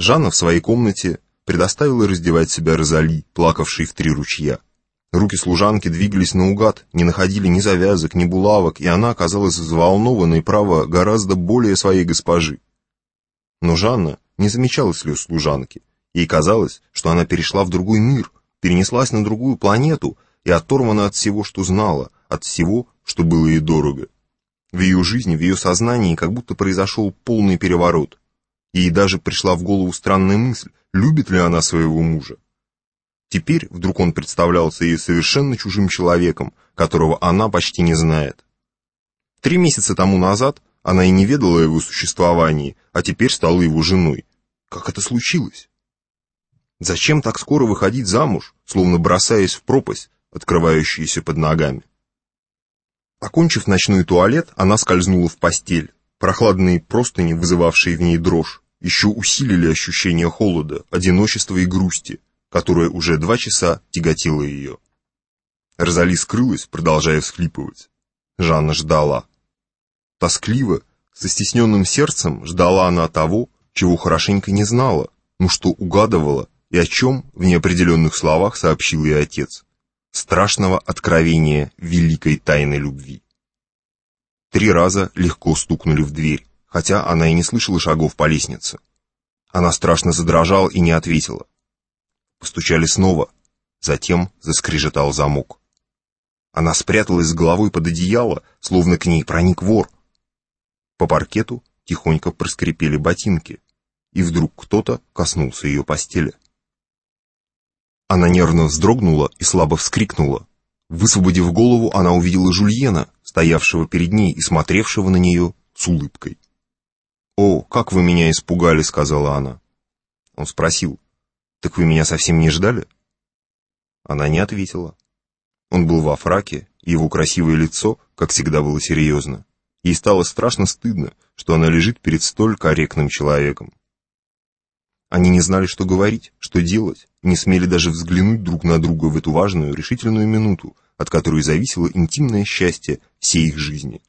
Жанна в своей комнате предоставила раздевать себя Розали, плакавшей в три ручья. Руки служанки двигались наугад, не находили ни завязок, ни булавок, и она оказалась взволнованной, право, гораздо более своей госпожи. Но Жанна не замечала слез служанки. Ей казалось, что она перешла в другой мир, перенеслась на другую планету и оторвана от всего, что знала, от всего, что было ей дорого. В ее жизни, в ее сознании как будто произошел полный переворот. Ей даже пришла в голову странная мысль, любит ли она своего мужа. Теперь вдруг он представлялся ей совершенно чужим человеком, которого она почти не знает. Три месяца тому назад она и не ведала о его существовании, а теперь стала его женой. Как это случилось? Зачем так скоро выходить замуж, словно бросаясь в пропасть, открывающуюся под ногами? Окончив ночной туалет, она скользнула в постель. Прохладные простыни, вызывавшие в ней дрожь, еще усилили ощущение холода, одиночества и грусти, которая уже два часа тяготила ее. Розали скрылась, продолжая всхлипывать. Жанна ждала. Тоскливо, со стесненным сердцем ждала она того, чего хорошенько не знала, но что угадывала и о чем в неопределенных словах сообщил ей отец. Страшного откровения великой тайны любви. Три раза легко стукнули в дверь, хотя она и не слышала шагов по лестнице. Она страшно задрожала и не ответила. Постучали снова, затем заскрежетал замок. Она спряталась с головой под одеяло, словно к ней проник вор. По паркету тихонько проскрипели ботинки, и вдруг кто-то коснулся ее постели. Она нервно вздрогнула и слабо вскрикнула. Высвободив голову, она увидела Жульена, стоявшего перед ней и смотревшего на нее с улыбкой. «О, как вы меня испугали!» — сказала она. Он спросил, «Так вы меня совсем не ждали?» Она не ответила. Он был во фраке, и его красивое лицо, как всегда, было серьезно. Ей стало страшно стыдно, что она лежит перед столь корректным человеком. Они не знали, что говорить, что делать, не смели даже взглянуть друг на друга в эту важную, решительную минуту, от которой зависело интимное счастье всей их жизни.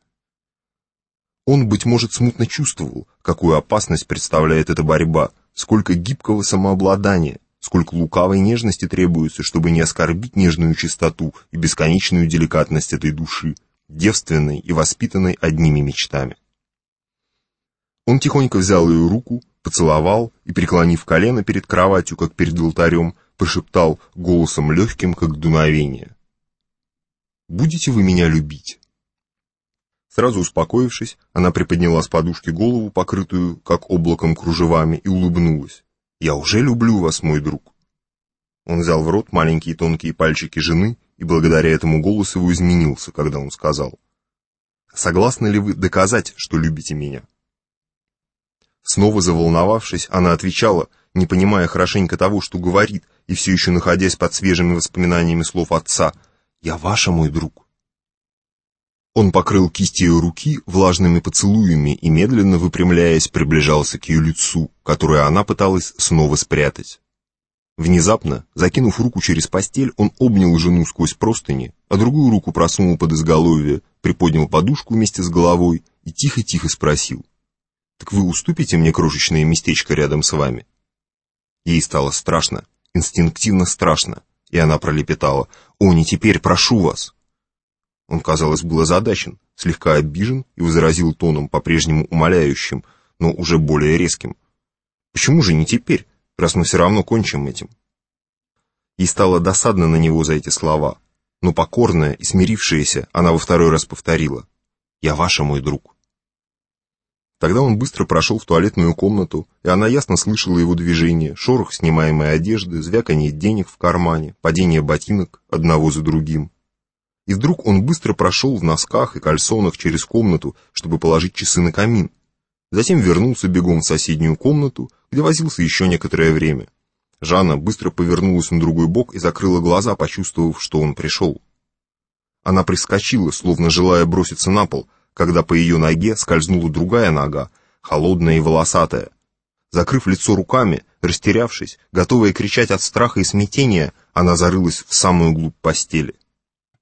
Он, быть может, смутно чувствовал, какую опасность представляет эта борьба, сколько гибкого самообладания, сколько лукавой нежности требуется, чтобы не оскорбить нежную чистоту и бесконечную деликатность этой души, девственной и воспитанной одними мечтами. Он тихонько взял ее руку, поцеловал и, преклонив колено перед кроватью, как перед алтарем, прошептал голосом легким, как дуновение. «Будете вы меня любить?» Сразу успокоившись, она приподняла с подушки голову, покрытую, как облаком, кружевами, и улыбнулась. «Я уже люблю вас, мой друг». Он взял в рот маленькие тонкие пальчики жены, и благодаря этому голос его изменился, когда он сказал. «Согласны ли вы доказать, что любите меня?» Снова заволновавшись, она отвечала, не понимая хорошенько того, что говорит, и все еще находясь под свежими воспоминаниями слов отца. «Я ваша, мой друг». Он покрыл кисти ее руки влажными поцелуями и, медленно выпрямляясь, приближался к ее лицу, которое она пыталась снова спрятать. Внезапно, закинув руку через постель, он обнял жену сквозь простыни, а другую руку просунул под изголовье, приподнял подушку вместе с головой и тихо-тихо спросил. «Так вы уступите мне крошечное местечко рядом с вами?» Ей стало страшно, инстинктивно страшно, и она пролепетала. «О, не теперь, прошу вас!» Он, казалось, был озадачен, слегка обижен и возразил тоном по-прежнему умоляющим, но уже более резким. «Почему же не теперь, раз мы все равно кончим этим?» Ей стало досадно на него за эти слова, но покорная и смирившаяся, она во второй раз повторила. «Я ваша, мой друг». Тогда он быстро прошел в туалетную комнату, и она ясно слышала его движение, шорох снимаемой одежды, звяканье денег в кармане, падение ботинок одного за другим. И вдруг он быстро прошел в носках и кальсонах через комнату, чтобы положить часы на камин. Затем вернулся бегом в соседнюю комнату, где возился еще некоторое время. Жанна быстро повернулась на другой бок и закрыла глаза, почувствовав, что он пришел. Она прискочила, словно желая броситься на пол, когда по ее ноге скользнула другая нога, холодная и волосатая. Закрыв лицо руками, растерявшись, готовая кричать от страха и смятения, она зарылась в самую глубь постели.